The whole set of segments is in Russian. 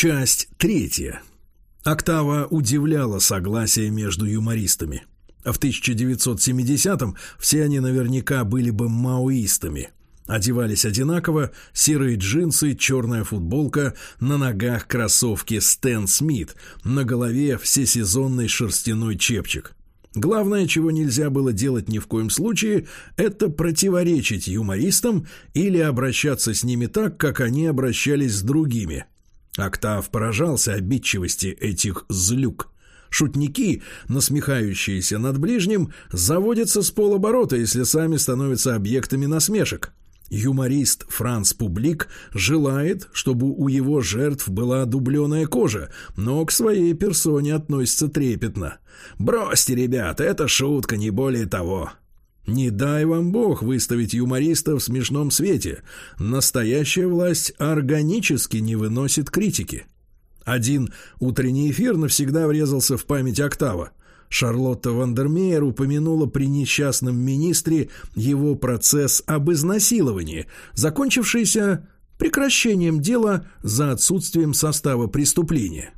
Часть третья. Октава удивляла согласие между юмористами. В 1970-м все они наверняка были бы маоистами. Одевались одинаково, серые джинсы, черная футболка, на ногах кроссовки Стэн Смит, на голове всесезонный шерстяной чепчик. Главное, чего нельзя было делать ни в коем случае, это противоречить юмористам или обращаться с ними так, как они обращались с другими. Октав поражался обидчивости этих злюк. Шутники, насмехающиеся над ближним, заводятся с полоборота, если сами становятся объектами насмешек. Юморист Франц Публик желает, чтобы у его жертв была дубленая кожа, но к своей персоне относится трепетно. «Бросьте, ребят, это шутка, не более того». Не дай вам бог выставить юмориста в смешном свете. Настоящая власть органически не выносит критики. Один утренний эфир навсегда врезался в память Октава. Шарлотта Вандермеер упомянула при несчастном министре его процесс об изнасиловании, закончившийся прекращением дела за отсутствием состава преступления.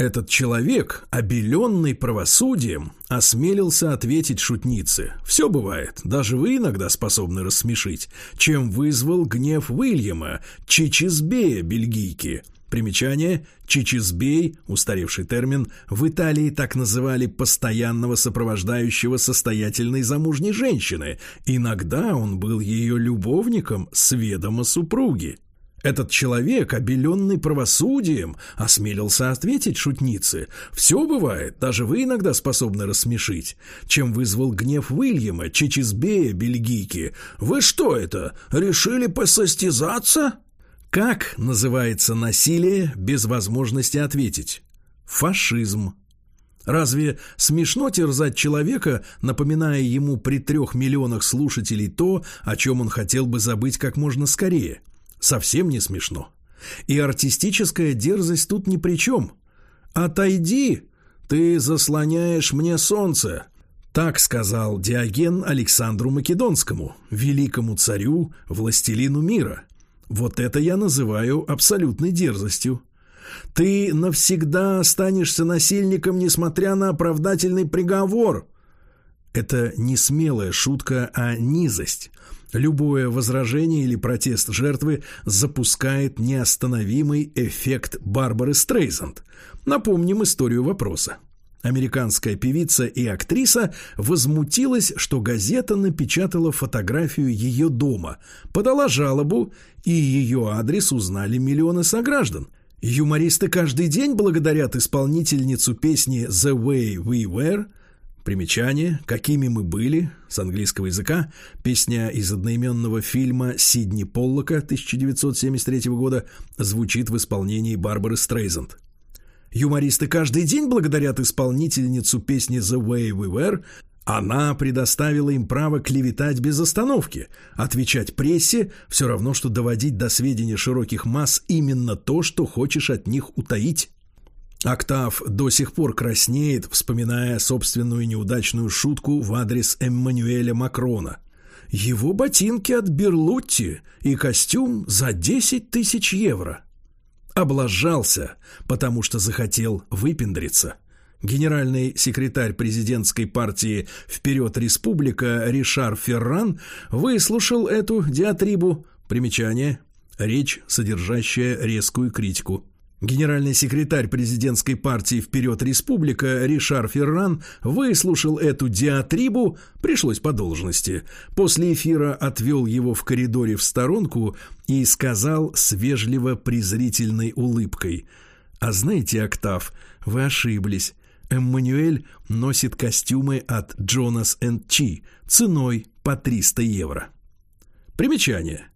Этот человек, обеленный правосудием, осмелился ответить шутнице. «Все бывает, даже вы иногда способны рассмешить», чем вызвал гнев Уильяма, Чичизбея, бельгийки – Примечание «чичизбей» – устаревший термин – в Италии так называли постоянного сопровождающего состоятельной замужней женщины. Иногда он был ее любовником с ведома супруги. Этот человек, обеленный правосудием, осмелился ответить шутнице. «Все бывает, даже вы иногда способны рассмешить», чем вызвал гнев Уильяма, Чичизбея, бельгийки. «Вы что это, решили посостязаться?» Как называется насилие без возможности ответить? Фашизм. Разве смешно терзать человека, напоминая ему при трех миллионах слушателей то, о чем он хотел бы забыть как можно скорее? Совсем не смешно. И артистическая дерзость тут ни при чем. «Отойди! Ты заслоняешь мне солнце!» Так сказал Диоген Александру Македонскому, великому царю, властелину мира – вот это я называю абсолютной дерзостью. Ты навсегда останешься насильником, несмотря на оправдательный приговор. Это не смелая шутка, а низость. Любое возражение или протест жертвы запускает неостановимый эффект Барбары Стрейзанд. Напомним историю вопроса. Американская певица и актриса возмутилась, что газета напечатала фотографию ее дома, подала жалобу, и ее адрес узнали миллионы сограждан. Юмористы каждый день благодарят исполнительницу песни «The Way We Were», Примечание «Какими мы были» с английского языка, песня из одноименного фильма Сидни Поллока 1973 года звучит в исполнении Барбары Стрейзанд. Юмористы каждый день благодарят исполнительницу песни «The Way We Were», она предоставила им право клеветать без остановки. Отвечать прессе – все равно, что доводить до сведения широких масс именно то, что хочешь от них утаить. Октав до сих пор краснеет, вспоминая собственную неудачную шутку в адрес Эммануэля Макрона. Его ботинки от Берлутти и костюм за 10 тысяч евро – Облажался, потому что захотел выпендриться. Генеральный секретарь президентской партии «Вперед, республика» Ришар Ферран выслушал эту диатрибу. Примечание. Речь, содержащая резкую критику. Генеральный секретарь президентской партии «Вперед, республика» Ришар Ферран выслушал эту диатрибу, пришлось по должности. После эфира отвел его в коридоре в сторонку и сказал с вежливо-презрительной улыбкой. «А знаете, Октав, вы ошиблись. Эммануэль носит костюмы от Джонас энд Чи ценой по 300 евро». Примечание.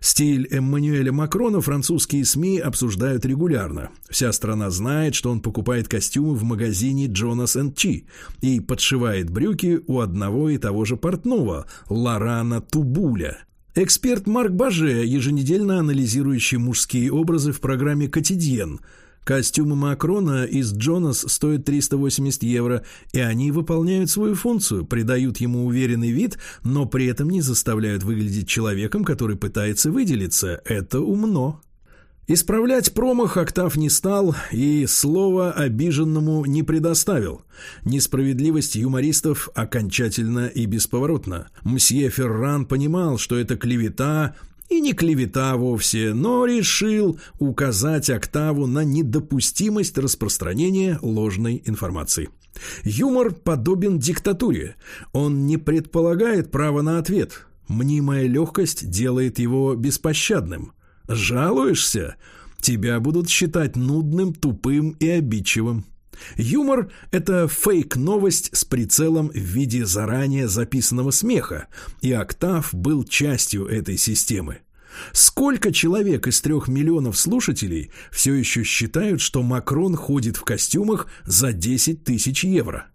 Стиль Эммануэля Макрона французские СМИ обсуждают регулярно. Вся страна знает, что он покупает костюмы в магазине Джонас Чи и подшивает брюки у одного и того же портного Лорана Тубуля. Эксперт Марк Баже, еженедельно анализирующий мужские образы в программе «Котидьен», Костюмы Макрона из Джонас стоят 380 евро, и они выполняют свою функцию, придают ему уверенный вид, но при этом не заставляют выглядеть человеком, который пытается выделиться. Это умно. Исправлять промах Октав не стал и слова обиженному не предоставил. Несправедливость юмористов окончательно и бесповоротно. Мсье Ферран понимал, что это клевета, и не клевета вовсе, но решил указать Октаву на недопустимость распространения ложной информации. Юмор подобен диктатуре. Он не предполагает права на ответ. Мнимая легкость делает его беспощадным. Жалуешься? Тебя будут считать нудным, тупым и обидчивым. Юмор – это фейк-новость с прицелом в виде заранее записанного смеха, и «Октав» был частью этой системы. Сколько человек из трех миллионов слушателей все еще считают, что Макрон ходит в костюмах за 10 тысяч евро?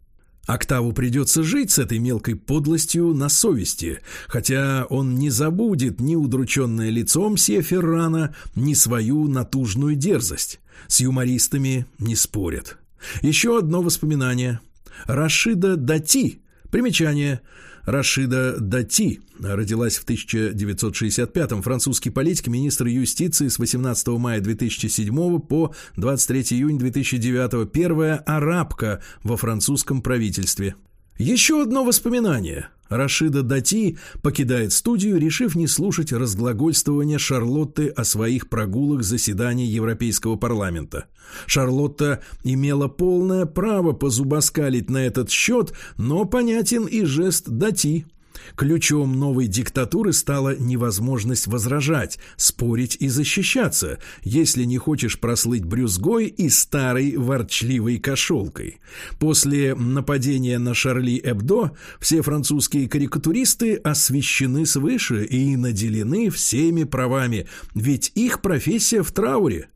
Октаву придется жить с этой мелкой подлостью на совести, хотя он не забудет ни удрученное лицом Сеферрана, ни свою натужную дерзость. С юмористами не спорят. Еще одно воспоминание. Рашида Дати. Примечание. Рашида Дати родилась в 1965-м, французский политик, министр юстиции с 18 мая 2007 по 23 июня 2009, первая арабка во французском правительстве. Еще одно воспоминание. Рашида Дати покидает студию, решив не слушать разглагольствования Шарлотты о своих прогулах заседаний Европейского парламента. Шарлотта имела полное право позубоскалить на этот счет, но понятен и жест Дати – Ключом новой диктатуры стала невозможность возражать, спорить и защищаться, если не хочешь прослыть брюзгой и старой ворчливой кошелкой. После нападения на Шарли Эбдо все французские карикатуристы освещены свыше и наделены всеми правами, ведь их профессия в трауре.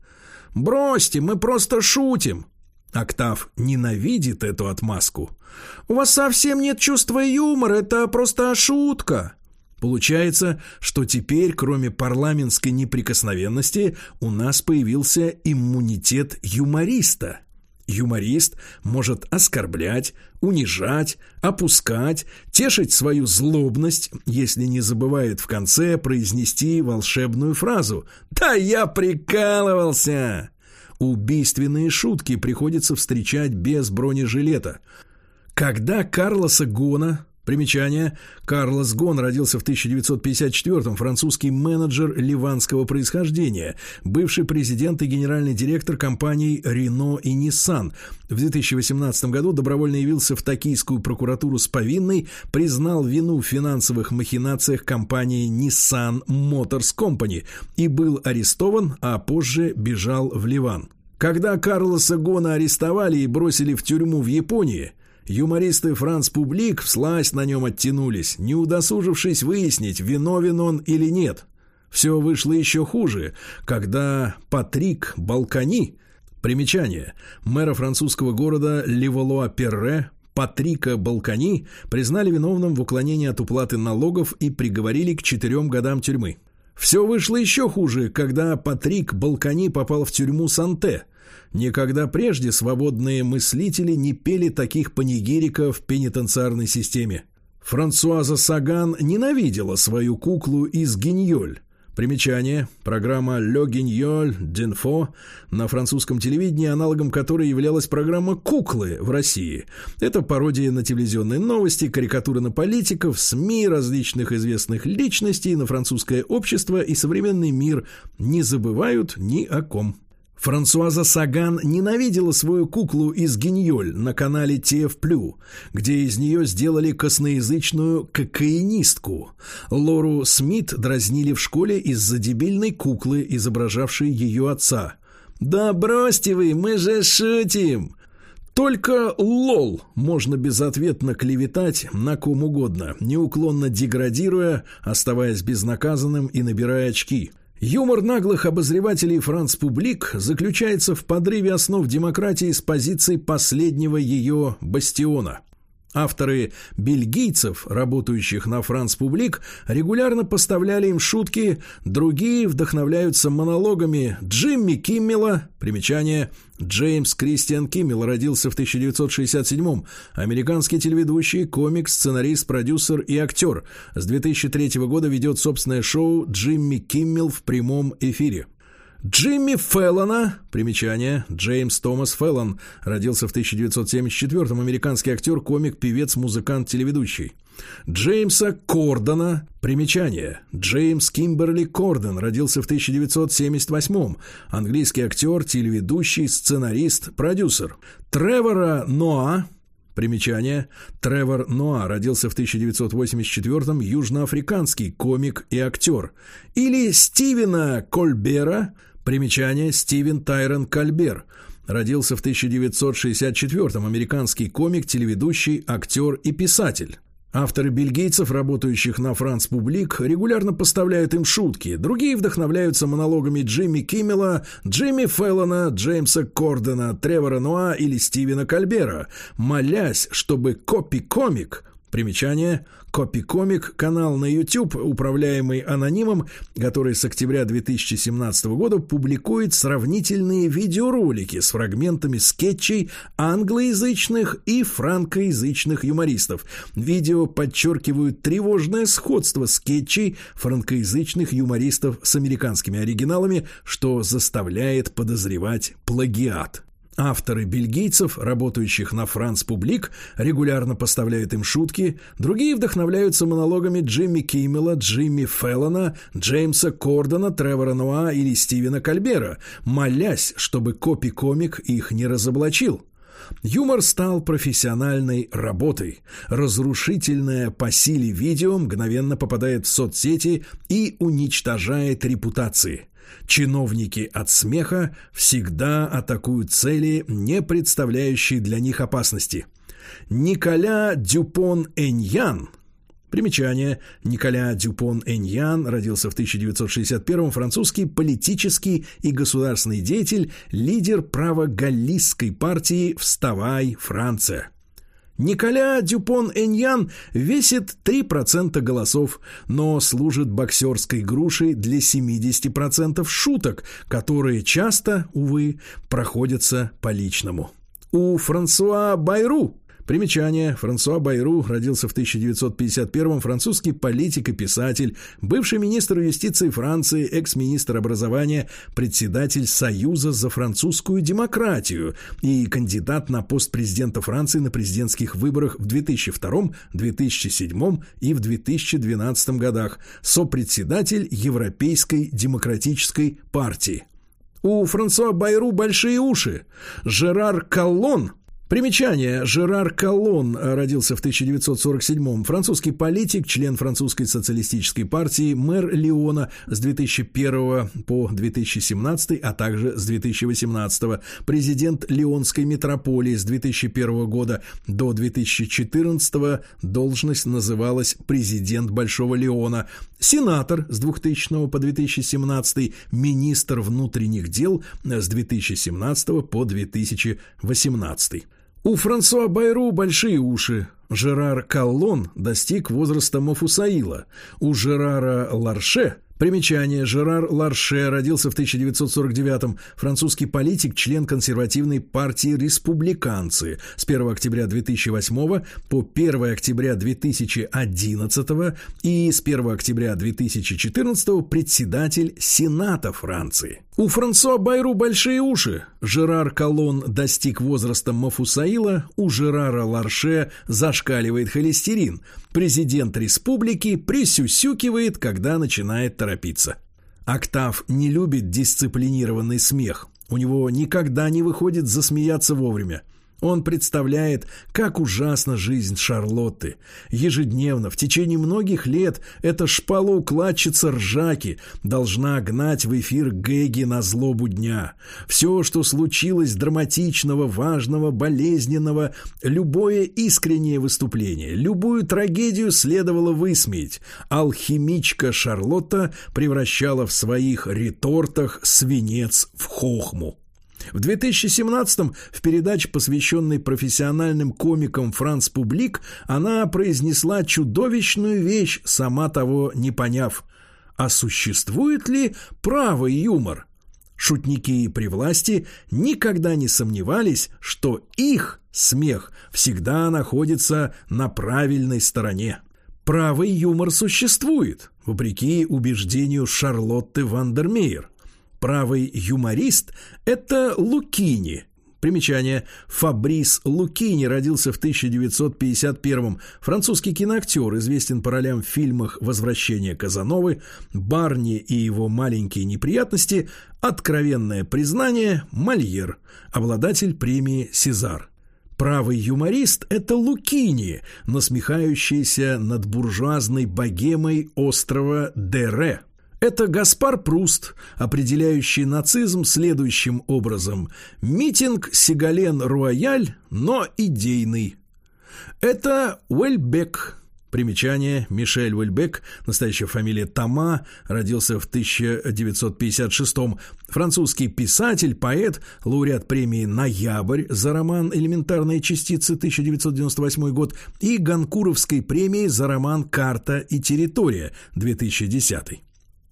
«Бросьте, мы просто шутим», Октав ненавидит эту отмазку. «У вас совсем нет чувства юмора, это просто шутка!» Получается, что теперь, кроме парламентской неприкосновенности, у нас появился иммунитет юмориста. Юморист может оскорблять, унижать, опускать, тешить свою злобность, если не забывает в конце произнести волшебную фразу «Да я прикалывался!» Убийственные шутки приходится встречать без бронежилета. Когда Карлоса Гона Примечание. Карлос Гон родился в 1954-м, французский менеджер ливанского происхождения, бывший президент и генеральный директор компаний Renault и Nissan. В 2018 году добровольно явился в токийскую прокуратуру с повинной, признал вину в финансовых махинациях компании Nissan Motors Company и был арестован, а позже бежал в Ливан. Когда Карлоса Гона арестовали и бросили в тюрьму в Японии – Юмористы Франц Публик всласть на нем оттянулись, не удосужившись выяснить, виновен он или нет. Все вышло еще хуже, когда Патрик Балкани, примечание, мэра французского города Ливолуа-Перре, Патрика Балкани признали виновным в уклонении от уплаты налогов и приговорили к четырем годам тюрьмы. Все вышло еще хуже, когда Патрик Балкани попал в тюрьму Санте – Никогда прежде свободные мыслители не пели таких панигириков в пенитенциарной системе. Франсуаза Саган ненавидела свою куклу из Гиньоль. Примечание. Программа «Ле Гиньоль Динфо» на французском телевидении, аналогом которой являлась программа «Куклы» в России. Это пародия на телевизионные новости, карикатуры на политиков, СМИ, различных известных личностей, на французское общество и современный мир не забывают ни о ком. Франсуаза Саган ненавидела свою куклу из Гиньоль на канале ТФ+, где из нее сделали косноязычную кокаинистку. Лору Смит дразнили в школе из-за дебильной куклы, изображавшей ее отца. «Да бросьте вы, мы же шутим!» Только лол можно безответно клеветать на ком угодно, неуклонно деградируя, оставаясь безнаказанным и набирая очки – Юмор наглых обозревателей Франц Публик заключается в подрыве основ демократии с позиции последнего ее бастиона. Авторы бельгийцев, работающих на Франц Публик, регулярно поставляли им шутки, другие вдохновляются монологами Джимми Киммела, примечание Джеймс Кристиан Киммел родился в 1967-м, американский телеведущий, комик, сценарист, продюсер и актер. С 2003 года ведет собственное шоу «Джимми Киммел в прямом эфире». Джимми Феллона, примечание, Джеймс Томас Феллон, родился в 1974-м, американский актер, комик, певец, музыкант, телеведущий. Джеймса Кордона, примечание, Джеймс Кимберли Кордон, родился в 1978-м, английский актер, телеведущий, сценарист, продюсер. Тревора Ноа, Примечание. Тревор Ноа родился в 1984-м, южноафриканский комик и актер. Или Стивена Кольбера, примечание Стивен Тайрон Кольбер, родился в 1964-м, американский комик, телеведущий, актер и писатель. Авторы бельгийцев, работающих на Франц Публик, регулярно поставляют им шутки. Другие вдохновляются монологами Джимми Киммела, Джимми Феллона, Джеймса Кордена, Тревора Нуа или Стивена Кальбера, молясь, чтобы копи-комик Примечание. Копикомик – канал на YouTube, управляемый анонимом, который с октября 2017 года публикует сравнительные видеоролики с фрагментами скетчей англоязычных и франкоязычных юмористов. Видео подчеркивают тревожное сходство скетчей франкоязычных юмористов с американскими оригиналами, что заставляет подозревать плагиат. Авторы бельгийцев, работающих на Франц Публик, регулярно поставляют им шутки, другие вдохновляются монологами Джимми Киммела, Джимми Феллона, Джеймса Кордона, Тревора Нуа или Стивена Кальбера, молясь, чтобы копи-комик их не разоблачил. Юмор стал профессиональной работой. Разрушительное по силе видео мгновенно попадает в соцсети и уничтожает репутации. Чиновники от смеха всегда атакуют цели, не представляющие для них опасности. Николя Дюпон-Эньян Примечание. Николя Дюпон-Эньян родился в 1961-м, французский политический и государственный деятель, лидер правогаллистской партии «Вставай, Франция». Николя Дюпон-Эньян весит 3% голосов, но служит боксерской грушей для 70% шуток, которые часто, увы, проходятся по личному. У Франсуа Байру Примечание. Франсуа Байру родился в 1951-м, французский политик и писатель, бывший министр юстиции Франции, экс-министр образования, председатель Союза за французскую демократию и кандидат на пост президента Франции на президентских выборах в 2002, 2007 и в 2012 годах, сопредседатель Европейской демократической партии. У Франсуа Байру большие уши. Жерар Каллон Примечание. Жерар Колон родился в 1947-м. Французский политик, член французской социалистической партии, мэр Лиона с 2001 по 2017, а также с 2018, президент Лионской метрополии с 2001 года до 2014 должность называлась президент Большого Лиона, сенатор с 2000 по 2017, министр внутренних дел с 2017 по 2018. У Франсуа Байру большие уши. Жерар Каллон достиг возраста Мафусаила. У Жерара Ларше Примечание. Жерар Ларше родился в 1949-м. Французский политик, член консервативной партии «Республиканцы». С 1 октября 2008 по 1 октября 2011 и с 1 октября 2014 председатель Сената Франции. У Франсуа Байру большие уши. Жерар Колон достиг возраста Мафусаила, у Жерара Ларше зашкаливает холестерин. Президент республики присюсюкивает, когда начинает торопиться. Октав не любит дисциплинированный смех. У него никогда не выходит засмеяться вовремя. Он представляет, как ужасна жизнь Шарлотты. Ежедневно, в течение многих лет, эта шпалоукладчица ржаки должна гнать в эфир гэги на злобу дня. Все, что случилось драматичного, важного, болезненного, любое искреннее выступление, любую трагедию следовало высмеять. Алхимичка Шарлотта превращала в своих ретортах свинец в хохму. В 2017-м в передаче, посвященной профессиональным комикам «Франц Публик», она произнесла чудовищную вещь, сама того не поняв. А существует ли правый юмор? Шутники при власти никогда не сомневались, что их смех всегда находится на правильной стороне. Правый юмор существует, вопреки убеждению Шарлотты Вандермеер – Правый юморист – это Лукини, Примечание. Фабрис Лукини родился в 1951-м. Французский киноактер, известен по ролям в фильмах «Возвращение Казановы», «Барни и его маленькие неприятности», «Откровенное признание», «Мольер», обладатель премии «Сезар». Правый юморист – это Лукини, насмехающийся над буржуазной богемой острова Дере. Это Гаспар Пруст, определяющий нацизм следующим образом. Митинг Сигален-Руаяль, но идейный. Это Уэльбек. Примечание. Мишель Уэльбек, настоящая фамилия Тома, родился в 1956 -м. Французский писатель, поэт, лауреат премии «Ноябрь» за роман «Элементарные частицы» 1998 год и Ганкуровской премии за роман «Карта и территория» 2010.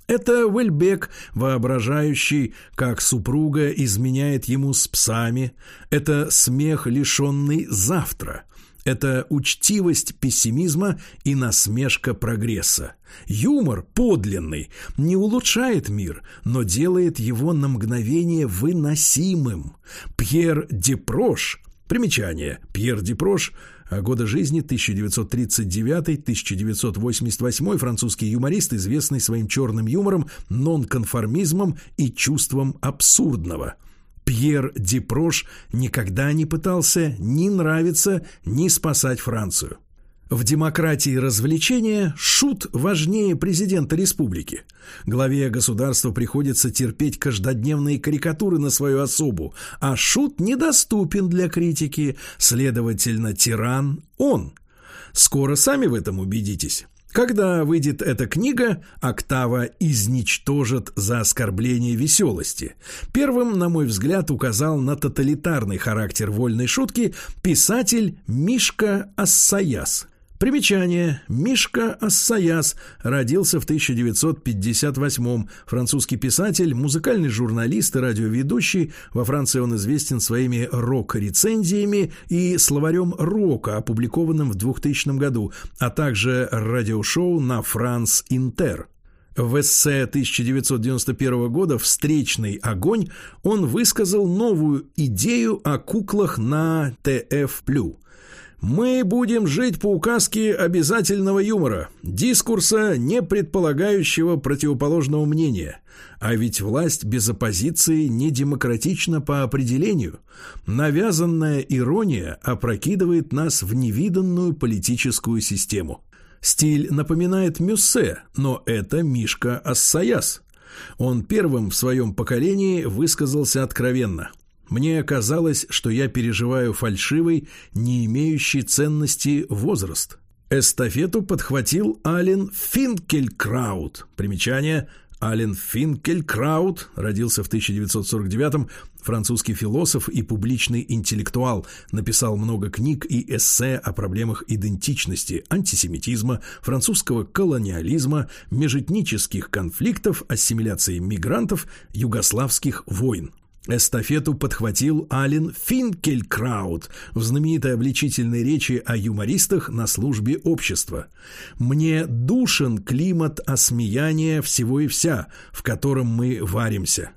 Это Уэльбек, воображающий, как супруга изменяет ему с псами. Это смех, лишенный завтра. Это учтивость пессимизма и насмешка прогресса. Юмор подлинный не улучшает мир, но делает его на мгновение выносимым. Пьер Депрош Примечание. Пьер Депрош а года жизни 1939-1988, французский юморист, известный своим черным юмором, нонконформизмом и чувством абсурдного. Пьер Депрош никогда не пытался ни нравиться, ни спасать Францию. В демократии развлечения шут важнее президента республики. Главе государства приходится терпеть каждодневные карикатуры на свою особу, а шут недоступен для критики, следовательно, тиран он. Скоро сами в этом убедитесь. Когда выйдет эта книга, Октава изничтожит за оскорбление веселости. Первым, на мой взгляд, указал на тоталитарный характер вольной шутки писатель Мишка Ассаяс. Примечание. Мишка Ассаяс родился в 1958-м. Французский писатель, музыкальный журналист и радиоведущий. Во Франции он известен своими рок-рецензиями и словарем рока, опубликованным в 2000 году, а также радиошоу на «Франс Интер». В эссе 1991 года «Встречный огонь» он высказал новую идею о куклах на ТФ+. Мы будем жить по указке обязательного юмора, дискурса, не предполагающего противоположного мнения. А ведь власть без оппозиции не демократична по определению. Навязанная ирония опрокидывает нас в невиданную политическую систему. Стиль напоминает Мюссе, но это Мишка Ассаяс. Он первым в своем поколении высказался откровенно – мне казалось, что я переживаю фальшивый, не имеющий ценности возраст. Эстафету подхватил Ален Финкелькраут. Примечание Ален Финкелькраут родился в 1949-м, французский философ и публичный интеллектуал, написал много книг и эссе о проблемах идентичности, антисемитизма, французского колониализма, межэтнических конфликтов, ассимиляции мигрантов, югославских войн. Эстафету подхватил Ален Финкелькраут в знаменитой обличительной речи о юмористах на службе общества. «Мне душен климат осмеяния всего и вся, в котором мы варимся».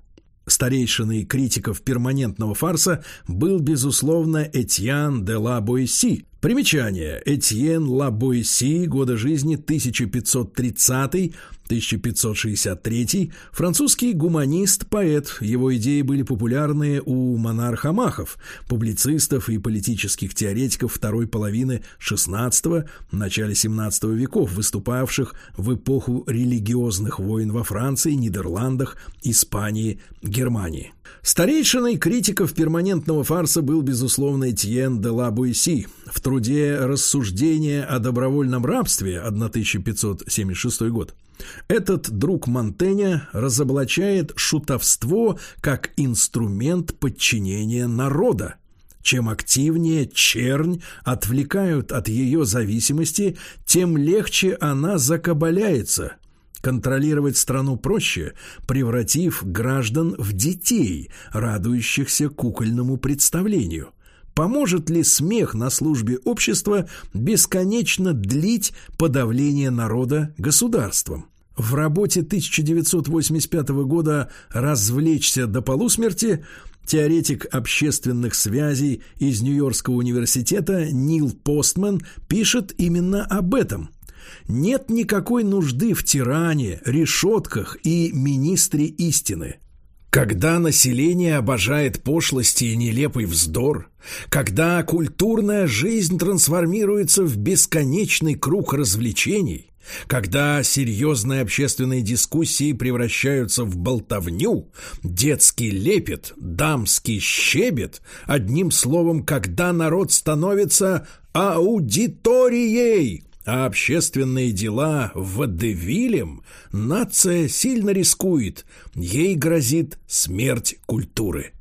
Старейшиной критиков перманентного фарса был, безусловно, Этьян де ла Бойси. Примечание. Этьен ла Бойси, года жизни 1530 1563 французский гуманист, поэт. Его идеи были популярны у монархомахов, публицистов и политических теоретиков второй половины XVI – начале XVII веков, выступавших в эпоху религиозных войн во Франции, Нидерландах, Испании, Германии. Старейшиной критиков перманентного фарса был, безусловно, Этьен де ла Буйси. В труде «Рассуждение о добровольном рабстве» 1576 год этот друг Монтэня разоблачает шутовство как инструмент подчинения народа. Чем активнее чернь отвлекают от ее зависимости, тем легче она закабаляется. Контролировать страну проще, превратив граждан в детей, радующихся кукольному представлению. Поможет ли смех на службе общества бесконечно длить подавление народа государством? В работе 1985 года «Развлечься до полусмерти» теоретик общественных связей из Нью-Йоркского университета Нил Постман пишет именно об этом. Нет никакой нужды в тиране, решетках и министре истины. Когда население обожает пошлости и нелепый вздор, когда культурная жизнь трансформируется в бесконечный круг развлечений, когда серьезные общественные дискуссии превращаются в болтовню, детский лепет, дамский щебет, одним словом, когда народ становится аудиторией, а общественные дела водевилем, нация сильно рискует, ей грозит смерть культуры.